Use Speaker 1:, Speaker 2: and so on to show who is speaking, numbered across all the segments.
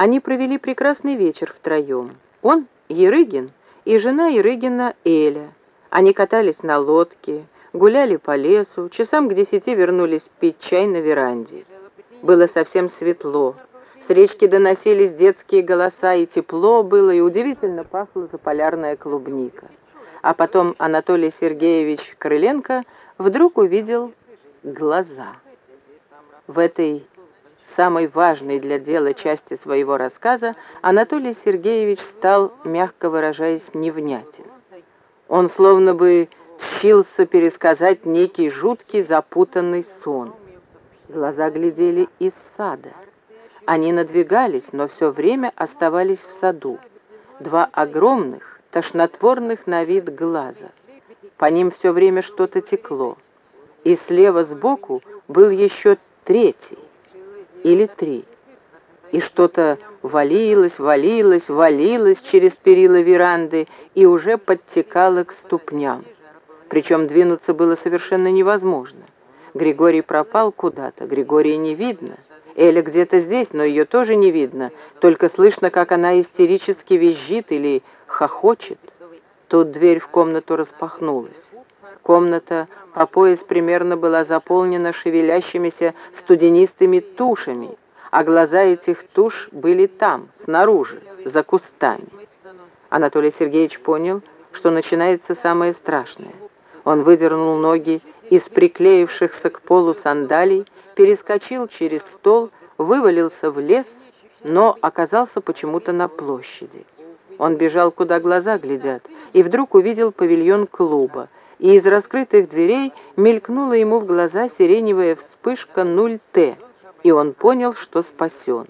Speaker 1: Они провели прекрасный вечер втроем. Он, Ерыгин, и жена Ерыгина Эля. Они катались на лодке, гуляли по лесу, часам к десяти вернулись пить чай на веранде. Было совсем светло. С речки доносились детские голоса, и тепло было, и удивительно пахла заполярная клубника. А потом Анатолий Сергеевич Крыленко вдруг увидел глаза. В этой самой важной для дела части своего рассказа Анатолий Сергеевич стал, мягко выражаясь, невнятен. Он словно бы тщился пересказать некий жуткий запутанный сон. Глаза глядели из сада. Они надвигались, но все время оставались в саду. Два огромных, тошнотворных на вид глаза. По ним все время что-то текло. И слева сбоку был еще третий или три. И что-то валилось, валилось, валилось через перила веранды и уже подтекало к ступням. Причем двинуться было совершенно невозможно. Григорий пропал куда-то, Григория не видно. Эля где-то здесь, но ее тоже не видно, только слышно, как она истерически визжит или хохочет. Тут дверь в комнату распахнулась. Комната по пояс примерно была заполнена шевелящимися студенистыми тушами, а глаза этих туш были там, снаружи, за кустами. Анатолий Сергеевич понял, что начинается самое страшное. Он выдернул ноги из приклеившихся к полу сандалий, перескочил через стол, вывалился в лес, но оказался почему-то на площади. Он бежал, куда глаза глядят, и вдруг увидел павильон клуба, и из раскрытых дверей мелькнула ему в глаза сиреневая вспышка 0Т, и он понял, что спасен.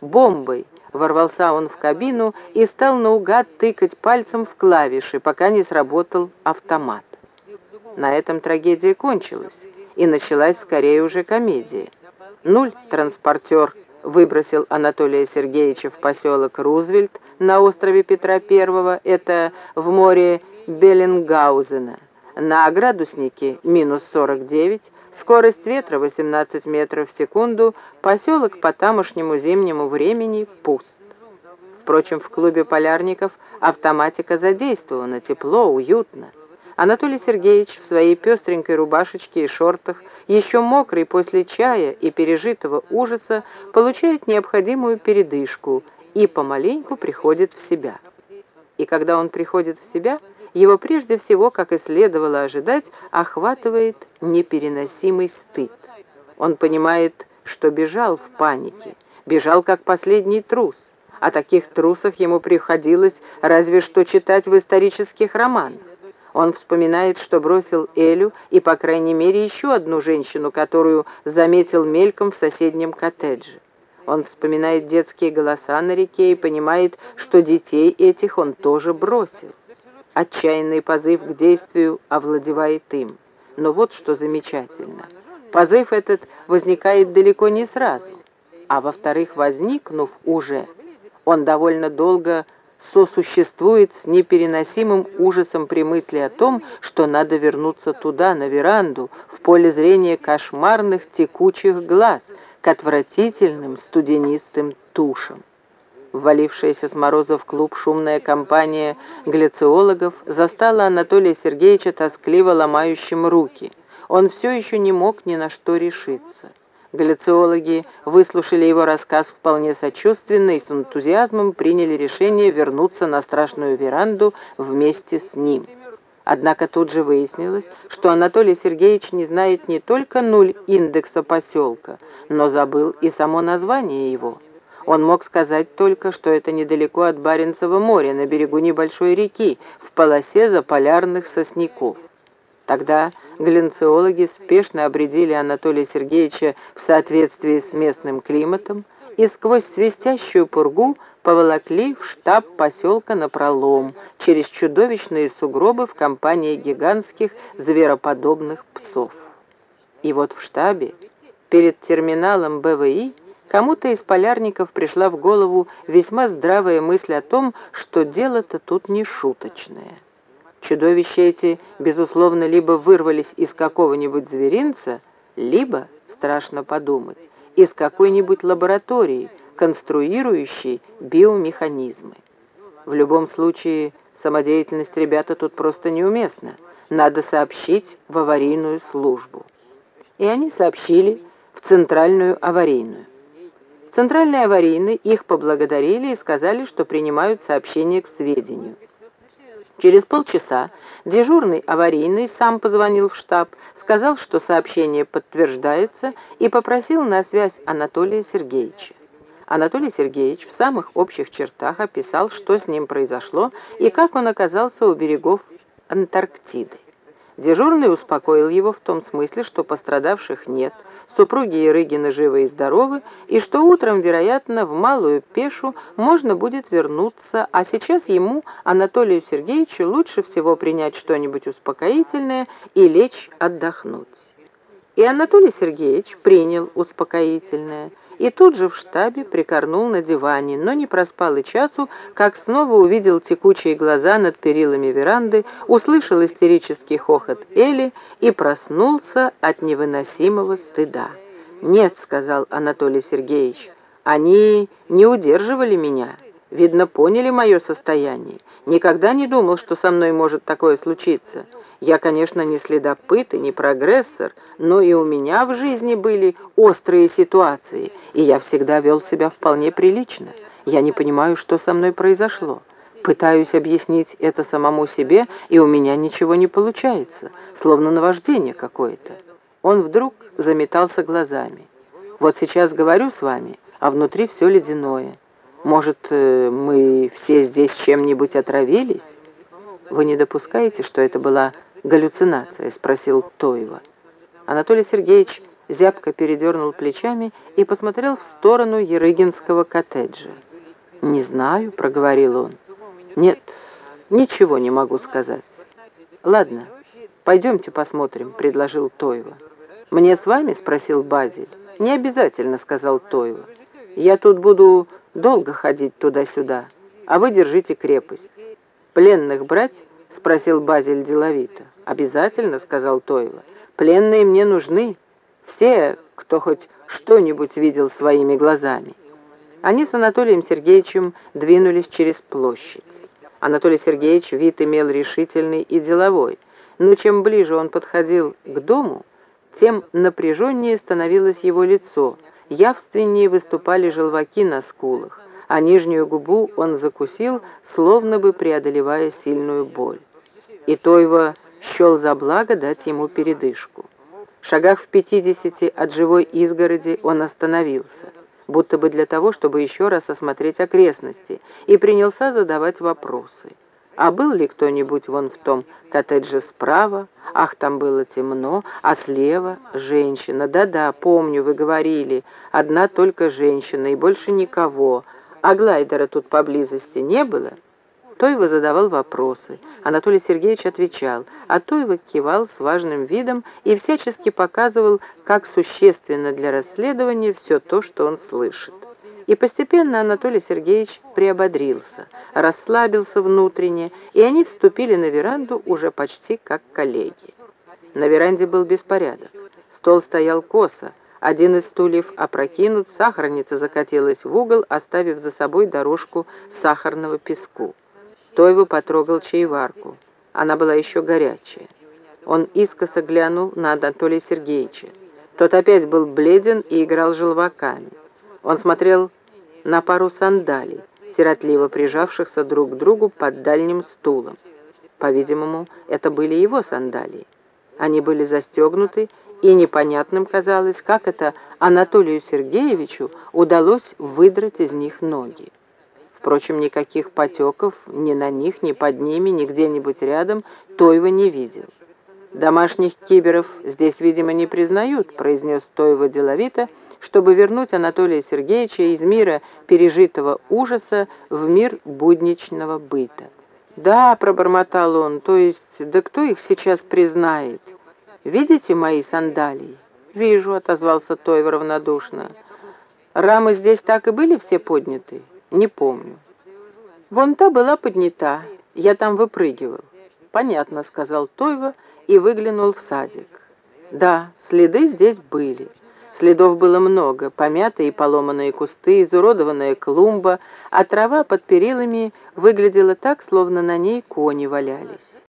Speaker 1: Бомбой ворвался он в кабину и стал наугад тыкать пальцем в клавиши, пока не сработал автомат. На этом трагедия кончилась, и началась скорее уже комедия. Нуль транспортер выбросил Анатолия Сергеевича в поселок Рузвельт на острове Петра I, это в море Беллингаузена. На градуснике минус 49, скорость ветра 18 метров в секунду, поселок по тамошнему зимнему времени пуст. Впрочем, в клубе полярников автоматика задействована, тепло, уютно. Анатолий Сергеевич в своей пестренькой рубашечке и шортах, еще мокрый после чая и пережитого ужаса, получает необходимую передышку и помаленьку приходит в себя. И когда он приходит в себя – его прежде всего, как и следовало ожидать, охватывает непереносимый стыд. Он понимает, что бежал в панике, бежал как последний трус. О таких трусах ему приходилось разве что читать в исторических романах. Он вспоминает, что бросил Элю и, по крайней мере, еще одну женщину, которую заметил мельком в соседнем коттедже. Он вспоминает детские голоса на реке и понимает, что детей этих он тоже бросил. Отчаянный позыв к действию овладевает им. Но вот что замечательно. Позыв этот возникает далеко не сразу, а во-вторых, возникнув уже, он довольно долго сосуществует с непереносимым ужасом при мысли о том, что надо вернуться туда, на веранду, в поле зрения кошмарных текучих глаз, к отвратительным студенистым тушам. Ввалившаяся с мороза в клуб шумная компания глициологов застала Анатолия Сергеевича тоскливо ломающим руки. Он все еще не мог ни на что решиться. Глициологи выслушали его рассказ вполне сочувственно и с энтузиазмом приняли решение вернуться на страшную веранду вместе с ним. Однако тут же выяснилось, что Анатолий Сергеевич не знает не только нуль индекса поселка, но забыл и само название его – он мог сказать только, что это недалеко от Баренцева моря, на берегу небольшой реки, в полосе заполярных сосняков. Тогда глинциологи спешно обредили Анатолия Сергеевича в соответствии с местным климатом и сквозь свистящую пургу поволокли в штаб поселка на пролом через чудовищные сугробы в компании гигантских звероподобных псов. И вот в штабе, перед терминалом БВИ, Кому-то из полярников пришла в голову весьма здравая мысль о том, что дело-то тут не шуточное. Чудовища эти, безусловно, либо вырвались из какого-нибудь зверинца, либо, страшно подумать, из какой-нибудь лаборатории, конструирующий биомеханизмы. В любом случае, самодеятельность ребята тут просто неуместна. Надо сообщить в аварийную службу. И они сообщили в центральную аварийную. В центральной аварийной их поблагодарили и сказали, что принимают сообщение к сведению. Через полчаса дежурный аварийный сам позвонил в штаб, сказал, что сообщение подтверждается и попросил на связь Анатолия Сергеевича. Анатолий Сергеевич в самых общих чертах описал, что с ним произошло и как он оказался у берегов Антарктиды. Дежурный успокоил его в том смысле, что пострадавших нет, супруги Ерыгина живы и здоровы, и что утром, вероятно, в Малую Пешу можно будет вернуться, а сейчас ему, Анатолию Сергеевичу, лучше всего принять что-нибудь успокоительное и лечь отдохнуть. И Анатолий Сергеевич принял успокоительное – и тут же в штабе прикорнул на диване, но не проспал и часу, как снова увидел текучие глаза над перилами веранды, услышал истерический хохот Эли и проснулся от невыносимого стыда. «Нет», — сказал Анатолий Сергеевич, — «они не удерживали меня». Видно, поняли мое состояние. Никогда не думал, что со мной может такое случиться. Я, конечно, не следопыт и не прогрессор, но и у меня в жизни были острые ситуации, и я всегда вел себя вполне прилично. Я не понимаю, что со мной произошло. Пытаюсь объяснить это самому себе, и у меня ничего не получается, словно наваждение какое-то. Он вдруг заметался глазами. Вот сейчас говорю с вами, а внутри все ледяное. Может, э, мы все здесь чем-нибудь отравились? Вы не допускаете, что это была галлюцинация?» — спросил Тоева. Анатолий Сергеевич зябко передернул плечами и посмотрел в сторону Ерыгинского коттеджа. «Не знаю», — проговорил он. «Нет, ничего не могу сказать». «Ладно, пойдемте посмотрим», — предложил Тоева. «Мне с вами?» — спросил Базиль. «Не обязательно», — сказал Тоева. «Я тут буду долго ходить туда-сюда, а вы держите крепость. Пленных брать?» — спросил Базиль деловито. «Обязательно», — сказал Тойла. «Пленные мне нужны. Все, кто хоть что-нибудь видел своими глазами». Они с Анатолием Сергеевичем двинулись через площадь. Анатолий Сергеевич вид имел решительный и деловой, но чем ближе он подходил к дому, тем напряженнее становилось его лицо, явственнее выступали желваки на скулах а нижнюю губу он закусил, словно бы преодолевая сильную боль. И Тойва счел за благо дать ему передышку. В шагах в пятидесяти от живой изгороди он остановился, будто бы для того, чтобы еще раз осмотреть окрестности, и принялся задавать вопросы. А был ли кто-нибудь вон в том коттедже справа? Ах, там было темно, а слева женщина. Да-да, помню, вы говорили, одна только женщина и больше никого. А глайдера тут поблизости не было? Тойва задавал вопросы. Анатолий Сергеевич отвечал, а Тойва кивал с важным видом и всячески показывал, как существенно для расследования все то, что он слышит. И постепенно Анатолий Сергеевич приободрился, расслабился внутренне, и они вступили на веранду уже почти как коллеги. На веранде был беспорядок. Стол стоял косо, один из стульев опрокинут, сахарница закатилась в угол, оставив за собой дорожку сахарного песку. Тойву потрогал чаеварку. Она была еще горячая. Он искоса глянул на Анатолия Сергеевича. Тот опять был бледен и играл желваками. Он смотрел на пару сандалий, сиротливо прижавшихся друг к другу под дальним стулом. По-видимому, это были его сандалии. Они были застегнуты и непонятным казалось, как это Анатолию Сергеевичу удалось выдрать из них ноги. Впрочем, никаких потеков ни на них, ни под ними, ни где-нибудь рядом Тойва не видел. «Домашних киберов здесь, видимо, не признают», — произнес Тойва деловито, чтобы вернуть Анатолия Сергеевича из мира пережитого ужаса в мир будничного быта. «Да», — пробормотал он, — «то есть, да кто их сейчас признает?» «Видите мои сандалии?» «Вижу», — отозвался Тойв равнодушно. «Рамы здесь так и были все подняты?» «Не помню». «Вон та была поднята, я там выпрыгивал». «Понятно», — сказал Тойва и выглянул в садик. «Да, следы здесь были. Следов было много, помятые и поломанные кусты, изуродованная клумба, а трава под перилами выглядела так, словно на ней кони валялись.